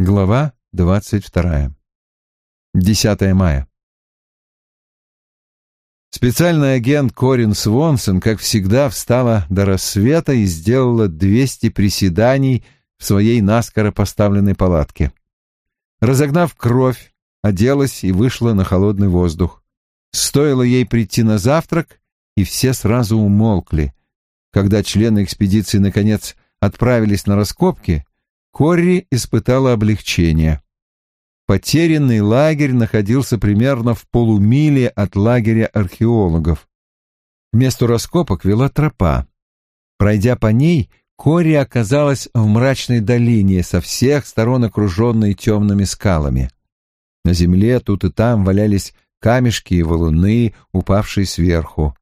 Глава двадцать вторая. 10 мая. Специальный агент Корин Свонсон, как всегда, встала до рассвета и сделала 200 приседаний в своей наскоро поставленной палатке. Разогнав кровь, оделась и вышла на холодный воздух. Стоило ей прийти на завтрак, и все сразу умолкли. Когда члены экспедиции, наконец, отправились на раскопки, Корри испытала облегчение. Потерянный лагерь находился примерно в полумиле от лагеря археологов. К месту раскопок вела тропа. Пройдя по ней, Кори оказалась в мрачной долине, со всех сторон окруженной темными скалами. На земле тут и там валялись камешки и валуны, упавшие сверху.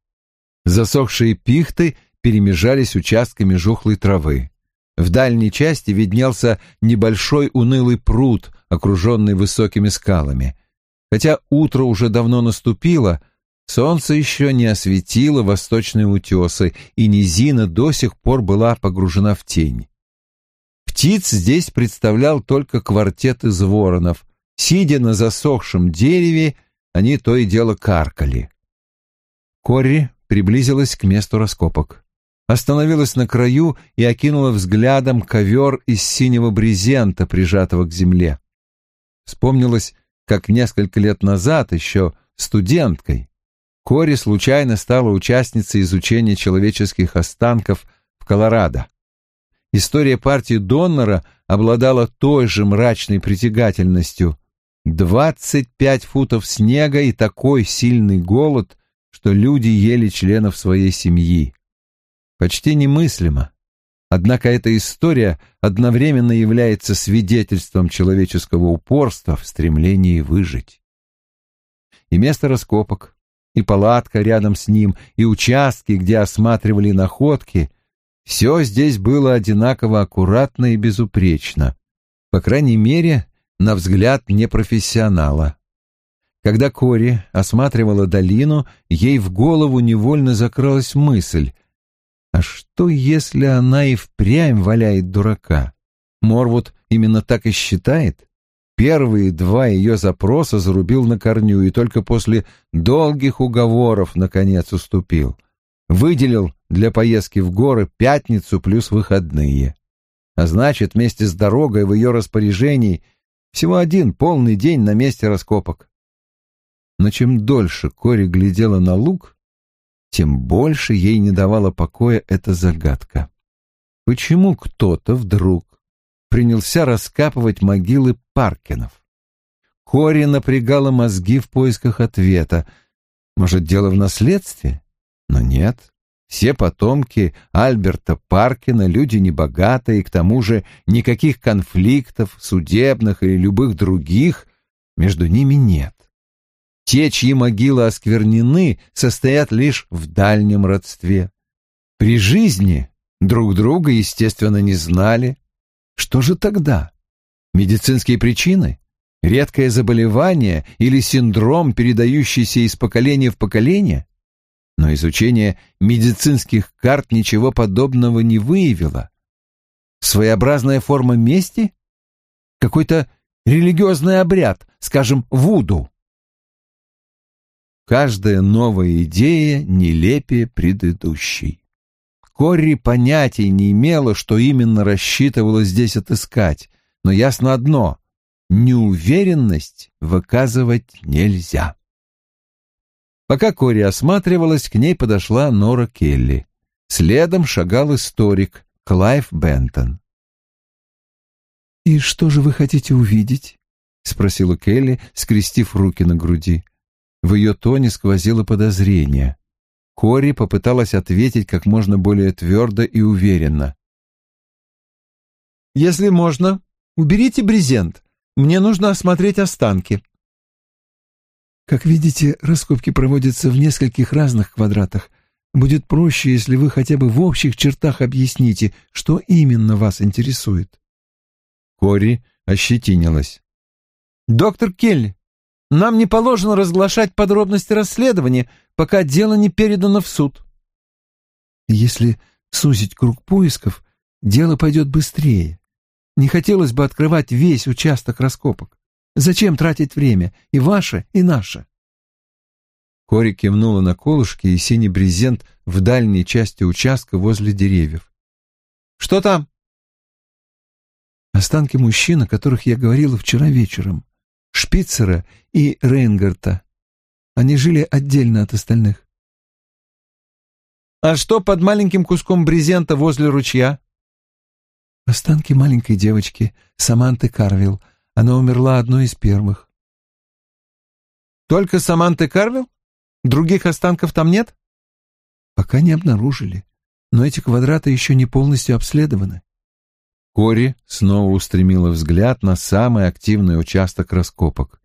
Засохшие пихты перемежались участками жухлой травы. В дальней части виднелся небольшой унылый пруд, окруженный высокими скалами. Хотя утро уже давно наступило, солнце еще не осветило восточные утесы, и низина до сих пор была погружена в тень. Птиц здесь представлял только квартет из воронов. Сидя на засохшем дереве, они то и дело каркали. Корри приблизилась к месту раскопок остановилась на краю и окинула взглядом ковер из синего брезента, прижатого к земле. Вспомнилось, как несколько лет назад, еще студенткой, Кори случайно стала участницей изучения человеческих останков в Колорадо. История партии Доннера обладала той же мрачной притягательностью. Двадцать пять футов снега и такой сильный голод, что люди ели членов своей семьи почти немыслимо. Однако эта история одновременно является свидетельством человеческого упорства в стремлении выжить. И место раскопок, и палатка рядом с ним, и участки, где осматривали находки — все здесь было одинаково аккуратно и безупречно, по крайней мере, на взгляд непрофессионала. Когда Кори осматривала долину, ей в голову невольно закралась мысль, а что, если она и впрямь валяет дурака? Морвуд именно так и считает? Первые два ее запроса зарубил на корню и только после долгих уговоров наконец уступил. Выделил для поездки в горы пятницу плюс выходные. А значит, вместе с дорогой в ее распоряжении всего один полный день на месте раскопок. Но чем дольше Кори глядела на луг, тем больше ей не давала покоя эта загадка. Почему кто-то вдруг принялся раскапывать могилы Паркинов? Кори напрягала мозги в поисках ответа. Может, дело в наследстве? Но нет. Все потомки Альберта Паркина люди небогатые, к тому же никаких конфликтов, судебных или любых других, между ними нет. Те, чьи могилы осквернены, состоят лишь в дальнем родстве. При жизни друг друга, естественно, не знали. Что же тогда? Медицинские причины? Редкое заболевание или синдром, передающийся из поколения в поколение? Но изучение медицинских карт ничего подобного не выявило. Своеобразная форма мести? Какой-то религиозный обряд, скажем, вуду? Каждая новая идея нелепее предыдущей. Корри понятия не имела, что именно рассчитывала здесь отыскать, но ясно одно — неуверенность выказывать нельзя. Пока Кори осматривалась, к ней подошла Нора Келли. Следом шагал историк Клайв Бентон. «И что же вы хотите увидеть?» — спросила Келли, скрестив руки на груди. В ее тоне сквозило подозрение. Кори попыталась ответить как можно более твердо и уверенно. «Если можно, уберите брезент. Мне нужно осмотреть останки». «Как видите, раскопки проводятся в нескольких разных квадратах. Будет проще, если вы хотя бы в общих чертах объясните, что именно вас интересует». Кори ощетинилась. «Доктор Келли, нам не положено разглашать подробности расследования, пока дело не передано в суд. Если сузить круг поисков, дело пойдет быстрее. Не хотелось бы открывать весь участок раскопок. Зачем тратить время, и ваше, и наше? Кори кивнула на колышки и синий брезент в дальней части участка возле деревьев. «Что там?» Останки мужчин, о которых я говорила вчера вечером. Шпицера и Рейнгарта. Они жили отдельно от остальных. «А что под маленьким куском брезента возле ручья?» Останки маленькой девочки, Саманты Карвилл. Она умерла одной из первых. «Только Саманты Карвилл? Других останков там нет?» «Пока не обнаружили, но эти квадраты еще не полностью обследованы». Кори снова устремила взгляд на самый активный участок раскопок.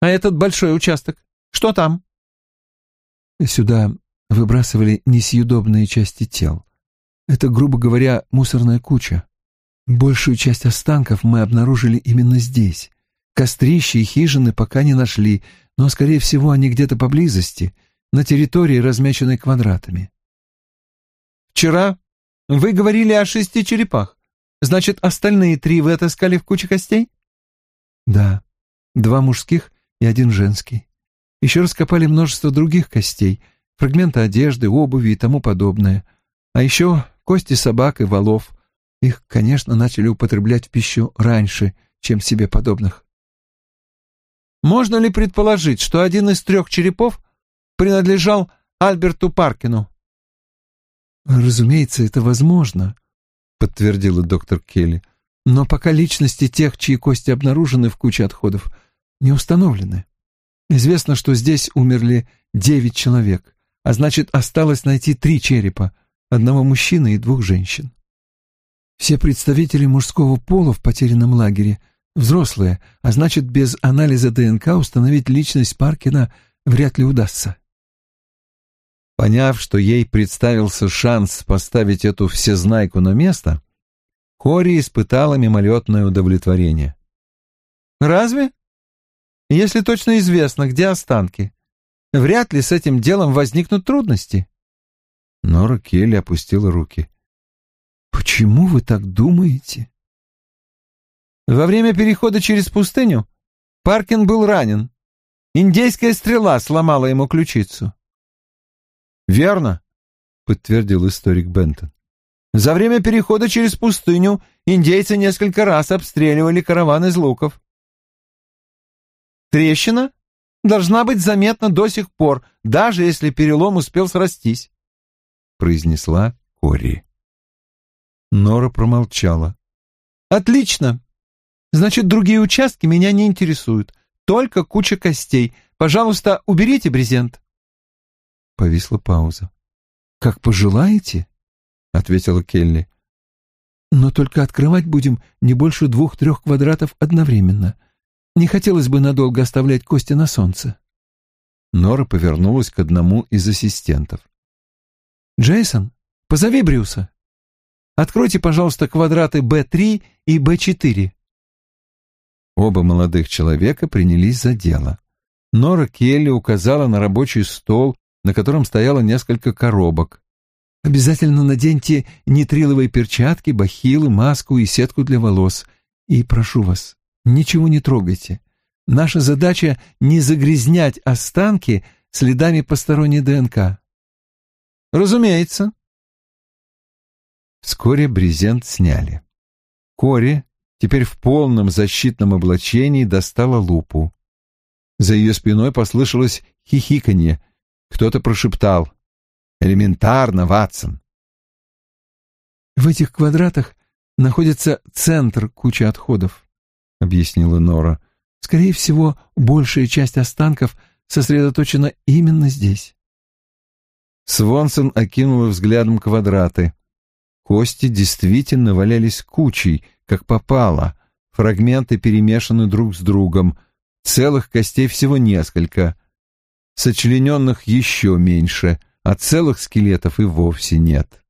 «А этот большой участок? Что там?» «Сюда выбрасывали несъедобные части тел. Это, грубо говоря, мусорная куча. Большую часть останков мы обнаружили именно здесь. Кострища и хижины пока не нашли, но, скорее всего, они где-то поблизости, на территории, размеченной квадратами. «Вчера вы говорили о шести черепах. Значит, остальные три вы отыскали в куче костей?» «Да, два мужских и один женский. Еще раскопали множество других костей, фрагменты одежды, обуви и тому подобное. А еще кости собак и волов. Их, конечно, начали употреблять в пищу раньше, чем себе подобных. Можно ли предположить, что один из трех черепов принадлежал Альберту Паркину? Разумеется, это возможно, подтвердила доктор Келли. Но пока личности тех, чьи кости обнаружены в куче отходов, не установлены. Известно, что здесь умерли девять человек, а значит, осталось найти три черепа, одного мужчины и двух женщин. Все представители мужского пола в потерянном лагере взрослые, а значит, без анализа ДНК установить личность Паркина вряд ли удастся. Поняв, что ей представился шанс поставить эту всезнайку на место, Кори испытала мимолетное удовлетворение. «Разве? Если точно известно, где останки, вряд ли с этим делом возникнут трудности». Нора Келли опустила руки. «Почему вы так думаете?» Во время перехода через пустыню Паркин был ранен. Индейская стрела сломала ему ключицу. «Верно», — подтвердил историк Бентон. «За время перехода через пустыню индейцы несколько раз обстреливали караван из луков. Трещина должна быть заметна до сих пор, даже если перелом успел срастись», — произнесла Кори. Нора промолчала. «Отлично. Значит, другие участки меня не интересуют. Только куча костей. Пожалуйста, уберите брезент». Повисла пауза. «Как пожелаете», — ответила Келли. «Но только открывать будем не больше двух-трех квадратов одновременно. Не хотелось бы надолго оставлять кости на солнце». Нора повернулась к одному из ассистентов. «Джейсон, позови Брюса». Откройте, пожалуйста, квадраты Б3 и Б4». Оба молодых человека принялись за дело. Нора Келли указала на рабочий стол, на котором стояло несколько коробок. «Обязательно наденьте нитриловые перчатки, бахилы, маску и сетку для волос. И прошу вас, ничего не трогайте. Наша задача — не загрязнять останки следами посторонней ДНК». «Разумеется», Вскоре брезент сняли. Кори, теперь в полном защитном облачении, достала лупу. За ее спиной послышалось хихиканье. Кто-то прошептал. «Элементарно, Ватсон!» «В этих квадратах находится центр кучи отходов», — объяснила Нора. «Скорее всего, большая часть останков сосредоточена именно здесь». Свонсон окинула взглядом квадраты. Кости действительно валялись кучей, как попало. Фрагменты перемешаны друг с другом. Целых костей всего несколько. Сочлененных еще меньше, а целых скелетов и вовсе нет.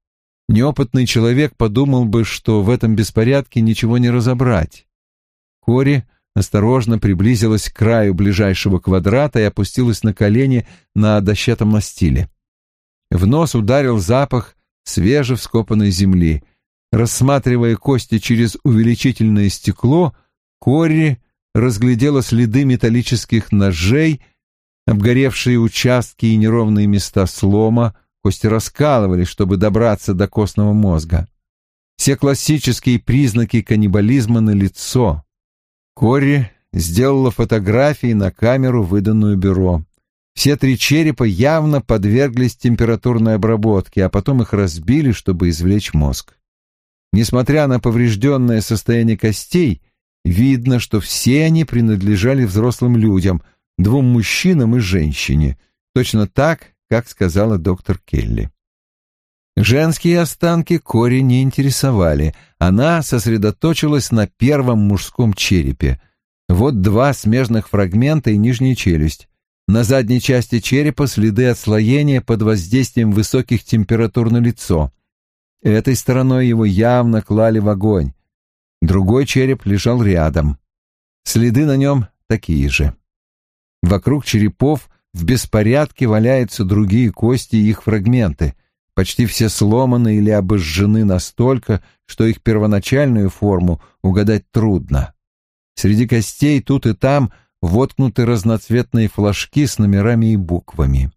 Неопытный человек подумал бы, что в этом беспорядке ничего не разобрать. Кори осторожно приблизилась к краю ближайшего квадрата и опустилась на колени на дощатом настиле. В нос ударил запах свежевскопанной земли. Рассматривая кости через увеличительное стекло, Кори разглядела следы металлических ножей, обгоревшие участки и неровные места слома, кости раскалывались, чтобы добраться до костного мозга. Все классические признаки каннибализма на лицо. Кори сделала фотографии на камеру, выданную бюро. Все три черепа явно подверглись температурной обработке, а потом их разбили, чтобы извлечь мозг. Несмотря на поврежденное состояние костей, видно, что все они принадлежали взрослым людям, двум мужчинам и женщине, точно так, как сказала доктор Келли. Женские останки Кори не интересовали, она сосредоточилась на первом мужском черепе. Вот два смежных фрагмента и нижняя челюсть. На задней части черепа следы отслоения под воздействием высоких температур на лицо. Этой стороной его явно клали в огонь. Другой череп лежал рядом. Следы на нем такие же. Вокруг черепов в беспорядке валяются другие кости и их фрагменты. Почти все сломаны или обожжены настолько, что их первоначальную форму угадать трудно. Среди костей тут и там – воткнуты разноцветные флажки с номерами и буквами.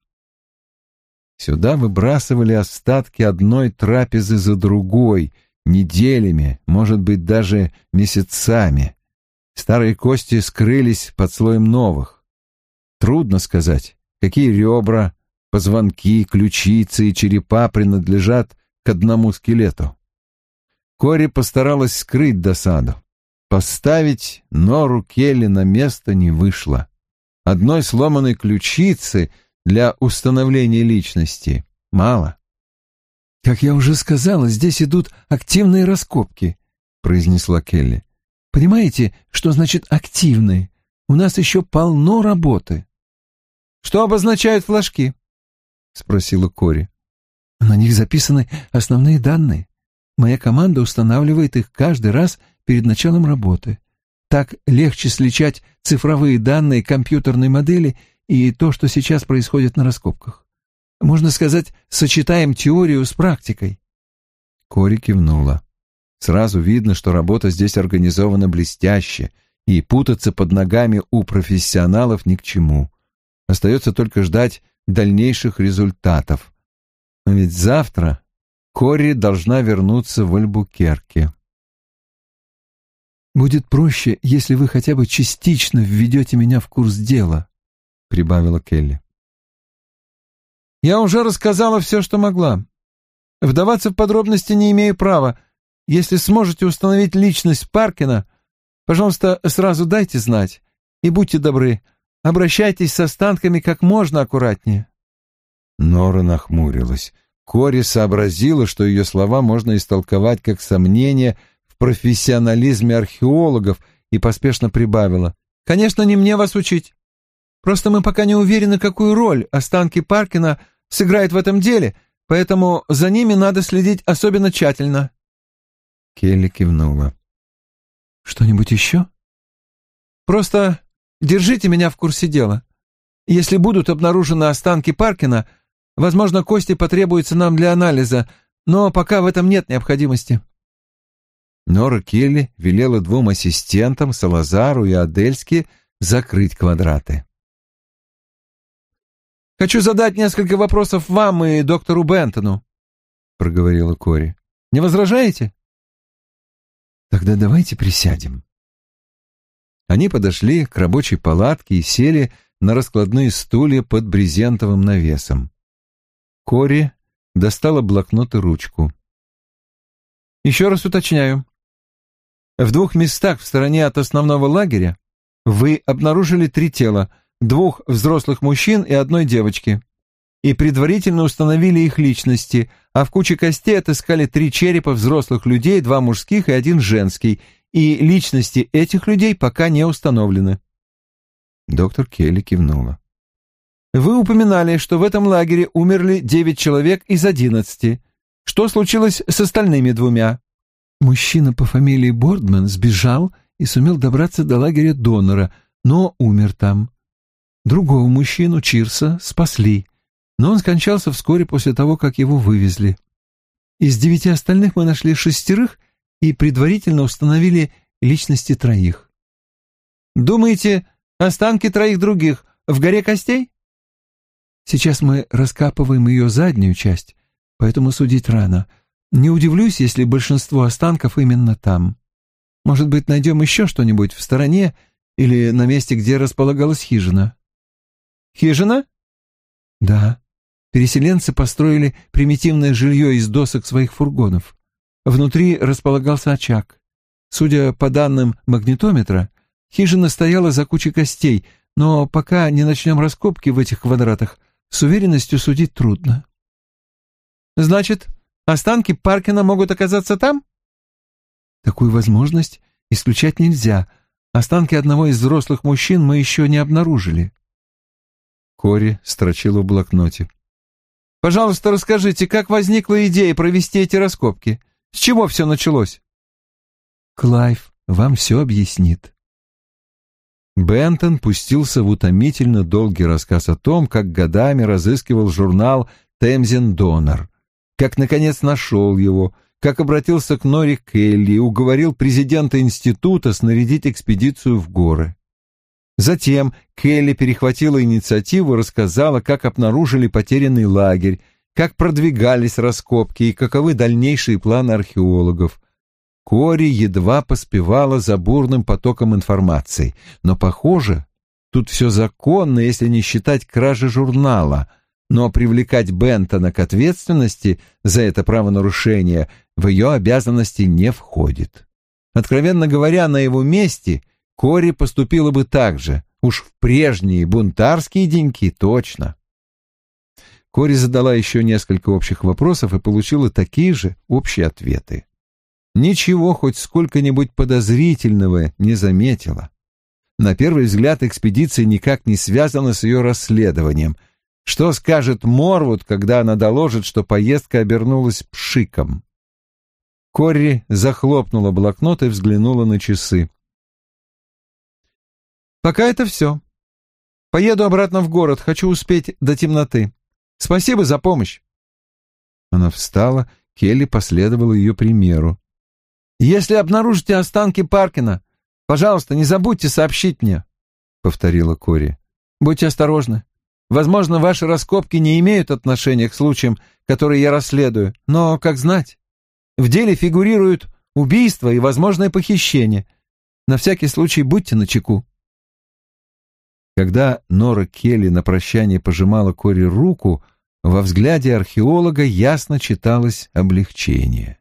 Сюда выбрасывали остатки одной трапезы за другой, неделями, может быть, даже месяцами. Старые кости скрылись под слоем новых. Трудно сказать, какие ребра, позвонки, ключицы и черепа принадлежат к одному скелету. Кори постаралась скрыть досаду. Поставить нору Келли на место не вышло. Одной сломанной ключицы для установления личности мало. «Как я уже сказала, здесь идут активные раскопки», — произнесла Келли. «Понимаете, что значит «активные»? У нас еще полно работы». «Что обозначают флажки?» — спросила Кори. «На них записаны основные данные. Моя команда устанавливает их каждый раз перед началом работы. Так легче сличать цифровые данные компьютерной модели и то, что сейчас происходит на раскопках. Можно сказать, сочетаем теорию с практикой. Кори кивнула. Сразу видно, что работа здесь организована блестяще, и путаться под ногами у профессионалов ни к чему. Остается только ждать дальнейших результатов. Но ведь завтра Кори должна вернуться в Альбукерке. «Будет проще, если вы хотя бы частично введете меня в курс дела», — прибавила Келли. «Я уже рассказала все, что могла. Вдаваться в подробности не имею права. Если сможете установить личность Паркина, пожалуйста, сразу дайте знать. И будьте добры, обращайтесь с останками как можно аккуратнее». Нора нахмурилась. Кори сообразила, что ее слова можно истолковать как сомнение — профессионализме археологов и поспешно прибавила. «Конечно, не мне вас учить. Просто мы пока не уверены, какую роль останки Паркина сыграют в этом деле, поэтому за ними надо следить особенно тщательно». Келли кивнула. «Что-нибудь еще?» «Просто держите меня в курсе дела. Если будут обнаружены останки Паркина, возможно, кости потребуются нам для анализа, но пока в этом нет необходимости». Нора Келли велела двум ассистентам, Салазару и Адельски, закрыть квадраты. «Хочу задать несколько вопросов вам и доктору Бентону», — проговорила Кори. «Не возражаете?» «Тогда давайте присядем». Они подошли к рабочей палатке и сели на раскладные стулья под брезентовым навесом. Кори достала блокнот и ручку. «Еще раз уточняю. В двух местах в стороне от основного лагеря вы обнаружили три тела, двух взрослых мужчин и одной девочки, и предварительно установили их личности, а в куче костей отыскали три черепа взрослых людей, два мужских и один женский, и личности этих людей пока не установлены. Доктор Келли кивнула. Вы упоминали, что в этом лагере умерли девять человек из одиннадцати. Что случилось с остальными двумя? Мужчина по фамилии Бордман сбежал и сумел добраться до лагеря донора, но умер там. Другого мужчину, Чирса, спасли, но он скончался вскоре после того, как его вывезли. Из девяти остальных мы нашли шестерых и предварительно установили личности троих. Думаете, останки троих других в горе костей? Сейчас мы раскапываем ее заднюю часть, поэтому судить рано. Не удивлюсь, если большинство останков именно там. Может быть, найдем еще что-нибудь в стороне или на месте, где располагалась хижина. Хижина? Да. Переселенцы построили примитивное жилье из досок своих фургонов. Внутри располагался очаг. Судя по данным магнитометра, хижина стояла за кучей костей, но пока не начнем раскопки в этих квадратах, с уверенностью судить трудно. Значит, останки Паркина могут оказаться там? Такую возможность исключать нельзя. Останки одного из взрослых мужчин мы еще не обнаружили. Кори строчила в блокноте. «Пожалуйста, расскажите, как возникла идея провести эти раскопки? С чего все началось?» Клайв вам все объяснит. Бентон пустился в утомительно долгий рассказ о том, как годами разыскивал журнал «Тамзен Доннер», как, наконец, нашел его, как обратился к Норе Келли и уговорил президента института снарядить экспедицию в горы. Затем Келли перехватила инициативу и рассказала, как обнаружили потерянный лагерь, как продвигались раскопки и каковы дальнейшие планы археологов. Кори едва поспевала за бурным потоком информации, но, похоже, тут все законно, если не считать кражи журнала, но привлекать Бентона к ответственности за это правонарушение в ее обязанности не входит. Откровенно говоря, на его месте Кори поступила бы так же, уж в прежние бунтарские деньки точно. Кори задала еще несколько общих вопросов и получила такие же общие ответы. Ничего хоть сколько-нибудь подозрительного не заметила. На первый взгляд экспедиция никак не связана с ее расследованием. Что скажет Морвуд, когда она доложит, что поездка обернулась пшиком? Корри захлопнула блокнот и взглянула на часы. Пока это все. Поеду обратно в город, хочу успеть до темноты. Спасибо за помощь. Она встала, Келли последовала ее примеру. Если обнаружите останки Паркина, пожалуйста, не забудьте сообщить мне, — повторила Кори. Будьте осторожны. Возможно, ваши раскопки не имеют отношения к случаям, которые я расследую, но, как знать, в деле фигурируют убийство и возможное похищение. На всякий случай будьте начеку. Когда Нора Келли на прощание пожимала Кори руку, во взгляде археолога ясно читалось облегчение.